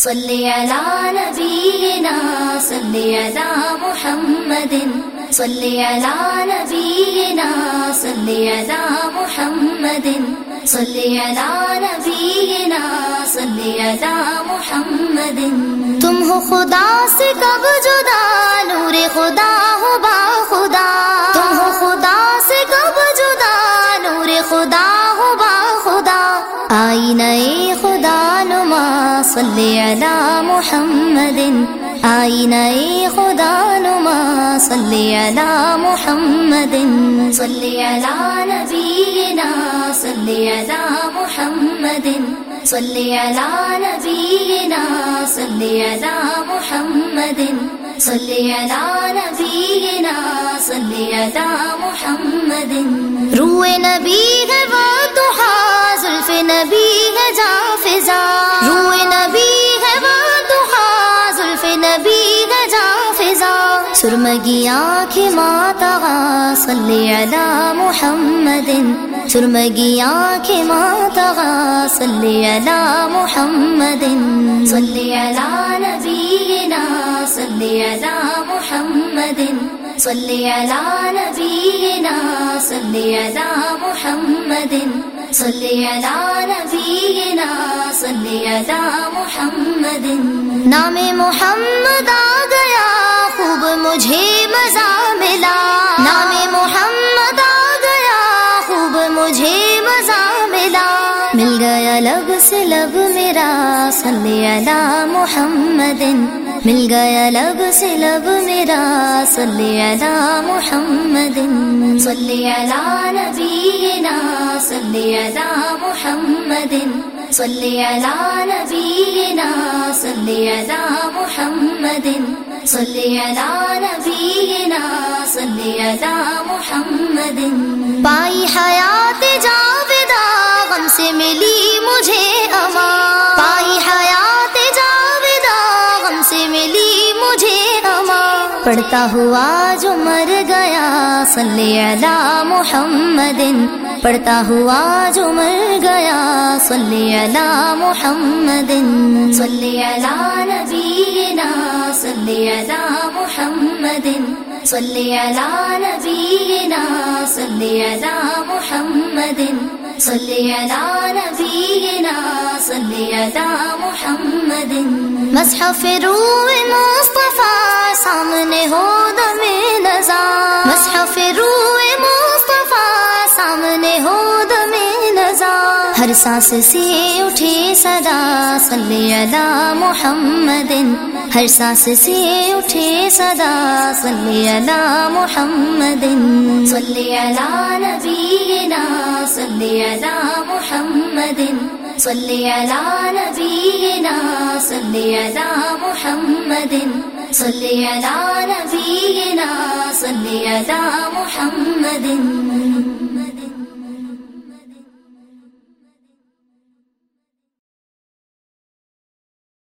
صلی علی نبینا صلی علی محمد صلی علی نبینا صلی علی محمد صلی علی نبینا صلی علی محمد تم ہو خدا سے کب جدا، نور خدا ہو با خدا. تم ہو خدا سے کب جدا، نور خدا ہو با خدا. آئی نئے صلی علی محمد. آئی نئے خدا نما. صلی علی محمد. صلی علی نبینا. صلی علی محمد. صلی علی نبینا. صلی علی محمد. صلی علی نبینا. صلی علی محمد. روح نبی ہے وہ آنکھ ماتا صلی علی محمد سرمگی آنکھ ماتا صلی علی محمد، صلی علی نبینا، صلی علی محمد، صلی علی نبینا، صلی علی محمد، صلی علی نبینا، صلی علی محمد۔ نام محمد آ گیا مجھے مزہ ملا۔ نام محمد آ گیا، خوب مجھے مزہ ملا۔ مل گیا لب سے لب میرا، صلی علی محمد۔ مل گیا لب سے لب میرا، صلی علی محمد۔ صلی علی نبینا، صلی علی محمد۔ صلی علی نبینا، صلی علی محمد۔ صلی علی نبینا، صلی علی محمد پائی حیات جاویدہ غم سے ملی مجھے اما. پائی حیات جاویدہ غم سے ملی مجھے اما. پڑھتا ہوا جو مر گیا، صلی علی محمد پڑھتا ہوا جو مر گیا، صلی علی محمد صلی علی نبینا صلی علی محمد. صلی علی نبینا صلی علی محمد. صلی علی نبینا صلی علی محمد. مصحف روح مصطفی سامنے ہو دم نظا مصحف روح ہر سانس سے اٹھے صدا، صلی علی محمد۔ ہر سانس سے اٹھے صدا، صلی علی محمد۔ صلی علی نبینا، صلی علی محمد۔ صلی علی نبینا، صلی علی محمد۔ صلی علی نبینا، صلی علی محمد۔